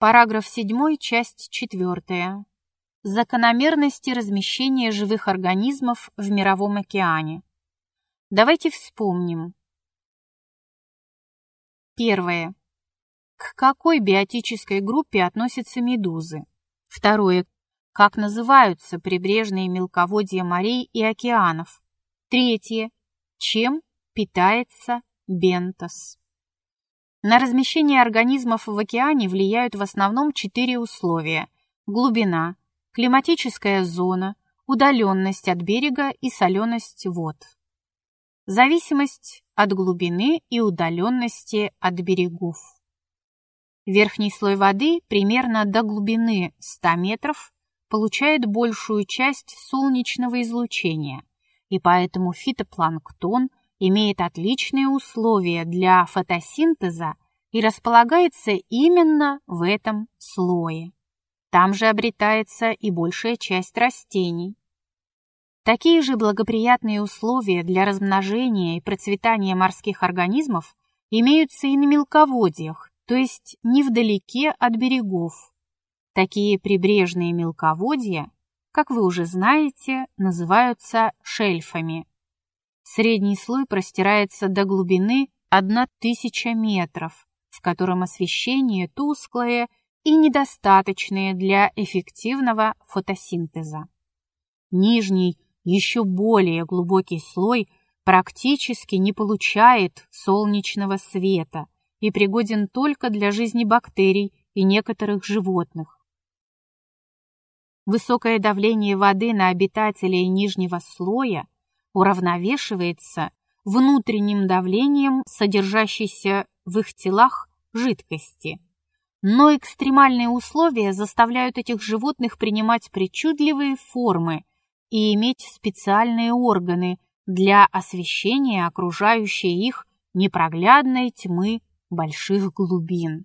Параграф 7, часть 4. Закономерности размещения живых организмов в Мировом океане. Давайте вспомним. Первое. К какой биотической группе относятся медузы? Второе. Как называются прибрежные мелководья морей и океанов? Третье. Чем питается бентос? На размещение организмов в океане влияют в основном четыре условия – глубина, климатическая зона, удаленность от берега и соленость вод. Зависимость от глубины и удаленности от берегов. Верхний слой воды примерно до глубины 100 метров получает большую часть солнечного излучения, и поэтому фитопланктон имеет отличные условия для фотосинтеза и располагается именно в этом слое. Там же обретается и большая часть растений. Такие же благоприятные условия для размножения и процветания морских организмов имеются и на мелководьях, то есть невдалеке от берегов. Такие прибрежные мелководья, как вы уже знаете, называются шельфами. Средний слой простирается до глубины 1000 метров, в котором освещение тусклое и недостаточное для эффективного фотосинтеза. Нижний, еще более глубокий слой практически не получает солнечного света и пригоден только для жизни бактерий и некоторых животных. Высокое давление воды на обитателей нижнего слоя – уравновешивается внутренним давлением, содержащейся в их телах жидкости. Но экстремальные условия заставляют этих животных принимать причудливые формы и иметь специальные органы для освещения окружающей их непроглядной тьмы больших глубин.